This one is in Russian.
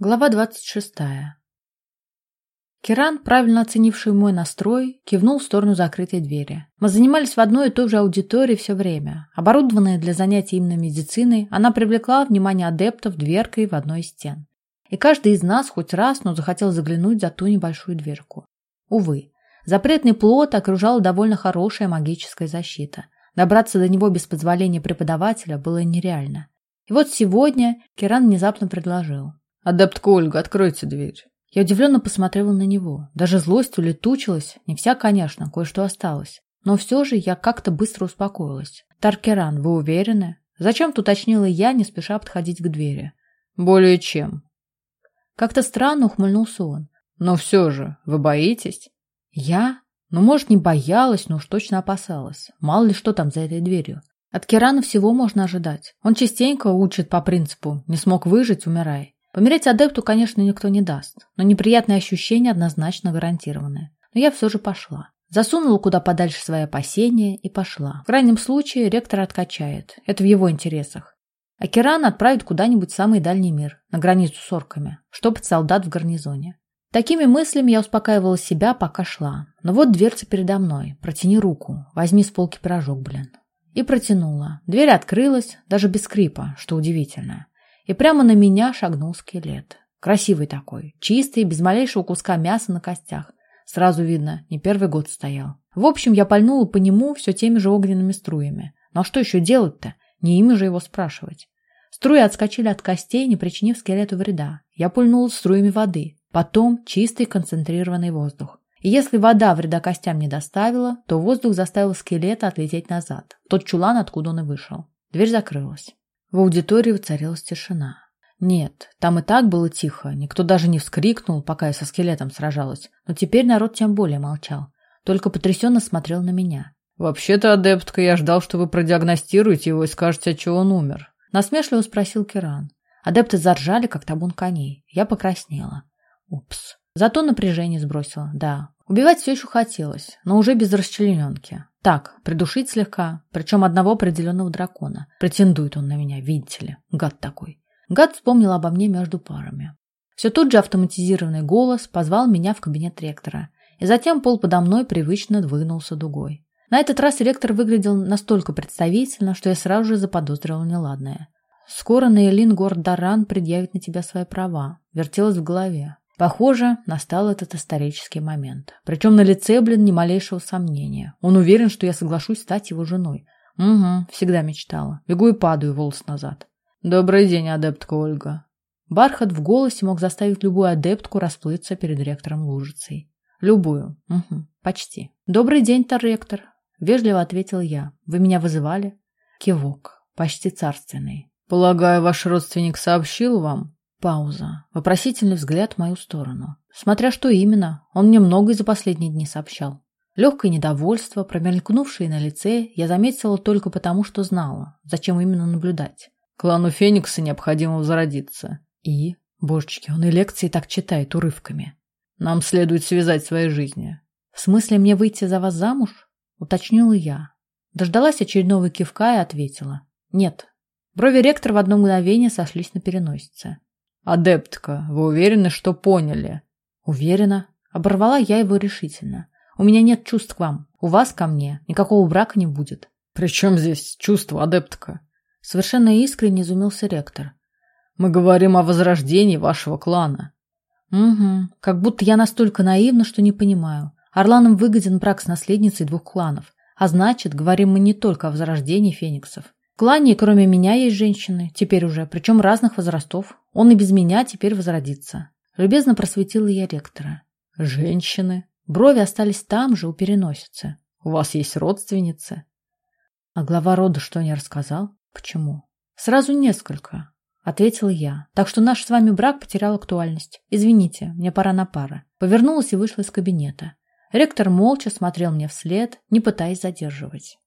Глава двадцать шестая. Киран, правильно оценивший мой настрой, кивнул в сторону закрытой двери. Мы занимались в одной и той же аудитории все время. Оборудованная для занятий именно медициной, она привлекла внимание адептов дверкой в одной из стен. И каждый из нас хоть раз, но захотел заглянуть за ту небольшую дверку. Увы, запретный плод окружала довольно хорошая магическая защита. Добраться до него без позволения преподавателя было нереально. И вот сегодня Киран внезапно предложил. «Адептка Ольга, откройте дверь». Я удивленно посмотрела на него. Даже злость улетучилась. Не вся, конечно, кое-что осталось. Но все же я как-то быстро успокоилась. «Таркеран, вы уверены?» Зачем-то уточнила я, не спеша подходить к двери. «Более чем». Как-то странно ухмыльнулся он. «Но все же, вы боитесь?» «Я? Ну, может, не боялась, но уж точно опасалась. Мало ли что там за этой дверью. От Кирана всего можно ожидать. Он частенько учит по принципу «не смог выжить, умирай». Помереть адепту, конечно, никто не даст, но неприятные ощущения однозначно гарантированы. Но я все же пошла. Засунула куда подальше свои опасения и пошла. В крайнем случае ректор откачает. Это в его интересах. А Киран отправит куда-нибудь в самый дальний мир, на границу с орками, штопать солдат в гарнизоне. Такими мыслями я успокаивала себя, пока шла. Но вот дверца передо мной. Протяни руку. Возьми с полки пирожок, блин. И протянула. Дверь открылась, даже без скрипа, что удивительно. И прямо на меня шагнул скелет. Красивый такой, чистый, без малейшего куска мяса на костях. Сразу видно, не первый год стоял. В общем, я пальнула по нему все теми же огненными струями. А что еще делать-то? Не ими же его спрашивать. Струи отскочили от костей, не причинив скелету вреда. Я пульнула струями воды. Потом чистый концентрированный воздух. И если вода вреда костям не доставила, то воздух заставил скелета отлететь назад, в тот чулан, откуда он и вышел. Дверь закрылась. В аудитории воцарилась тишина. Нет, там и так было тихо, никто даже не вскрикнул, пока я со скелетом сражалась, но теперь народ тем более молчал, только потрясенно смотрел на меня. «Вообще-то, адептка, я ждал, что вы продиагностируете его и скажете, от чего он умер», насмешливо спросил Киран. Адепты заржали, как табун коней. Я покраснела. Упс. Зато напряжение сбросила, да. Убивать все еще хотелось, но уже без расчлененки. Так, придушить слегка, причем одного определенного дракона. Претендует он на меня, видите ли. Гад такой. Гад вспомнил обо мне между парами. Все тот же автоматизированный голос позвал меня в кабинет ректора. И затем пол подо мной привычно двинулся дугой. На этот раз ректор выглядел настолько представительно, что я сразу же заподозрила неладное. «Скоро Нейлин Гордаран предъявит на тебя свои права», вертелось в голове. Похоже, настал этот исторический момент. Причем на лице, блин, ни малейшего сомнения. Он уверен, что я соглашусь стать его женой. Угу, всегда мечтала. Бегу и падаю волос назад. Добрый день, адептка Ольга. Бархат в голосе мог заставить любую адептку расплыться перед ректором лужицей. Любую. Угу, почти. Добрый день, Торректор. Вежливо ответил я. Вы меня вызывали? Кивок. Почти царственный. Полагаю, ваш родственник сообщил вам, Пауза. Вопросительный взгляд в мою сторону. Смотря что именно, он мне многое за последние дни сообщал. Легкое недовольство, промелькнувшее на лице, я заметила только потому, что знала, зачем именно наблюдать. Клану Феникса необходимо возродиться. И? Божечки, он и лекции так читает урывками. Нам следует связать свои жизни. В смысле мне выйти за вас замуж? Уточнила я. Дождалась очередного кивка и ответила. Нет. Брови ректора в одно мгновение сошлись на переносице. «Адептка, вы уверены, что поняли?» «Уверена». Оборвала я его решительно. «У меня нет чувств к вам. У вас ко мне. Никакого брака не будет». «При чем здесь чувство, адептка?» Совершенно искренне изумился ректор. «Мы говорим о возрождении вашего клана». «Угу. Как будто я настолько наивна, что не понимаю. Орланам выгоден брак с наследницей двух кланов. А значит, говорим мы не только о возрождении фениксов. Клане, кроме меня, есть женщины, теперь уже, причем разных возрастов. Он и без меня теперь возродится. Любезно просветила я ректора. Женщины? Брови остались там же, у переносицы. У вас есть родственницы? А глава рода что не рассказал? Почему? Сразу несколько, ответила я. Так что наш с вами брак потерял актуальность. Извините, мне пора на пары. Повернулась и вышла из кабинета. Ректор молча смотрел мне вслед, не пытаясь задерживать.